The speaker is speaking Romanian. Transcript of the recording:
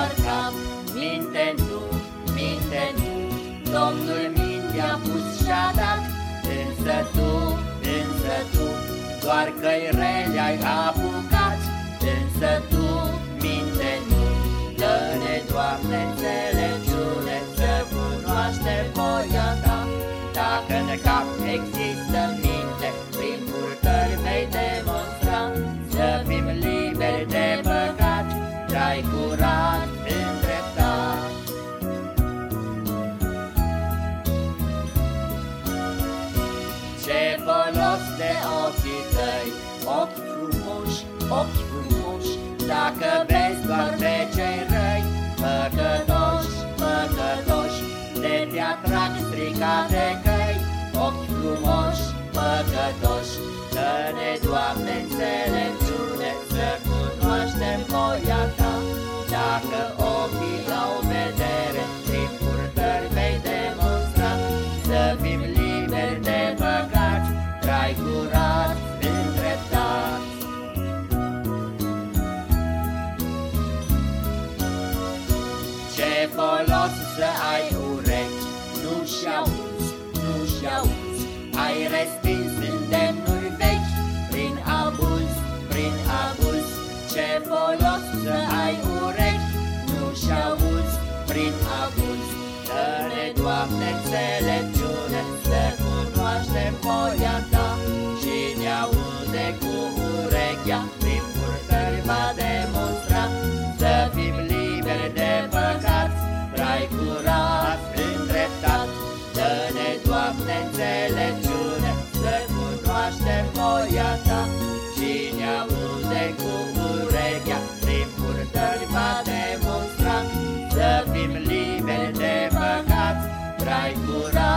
doar cap Minte nu, minte nu Domnul mintea pus și-a dat Însă tu, însă tu Doar că-i rele ai apucat. Însă tu, minte nu Dă-ne, Doamne, înțelepciune Să cunoaștem voia Ta. Dacă în cap există minte Prin purtări vei demonstra Să fim liberi de păcat. Trai curat Ochi frumoși, ochi frumoși. Dacă vezi doar pe cei răi Păcătoși, păcătoși De te atrag stricate căi. Ochi frumoși, păcătoși Dă-ne, Doamne, înțelepciune Să cunoaștem voia Ta. Dacă folos să ai urechi. Nu-și auzi, nu-și auzi Ai respins îndemnuri vechi. Prin abuz, prin abuz Ce folos să ai urechi? Nu-și auzi, prin abuz Dă-ne, Doamne, înțelepciune Să cunoaștem voia Ta îndreptat Dă-ne, Doamne, înțelepciune Să cunoaștem voia Ta. Și ne aude cu urechea Prin purtări va demonstra. Să fim liberi de păcat Trai curat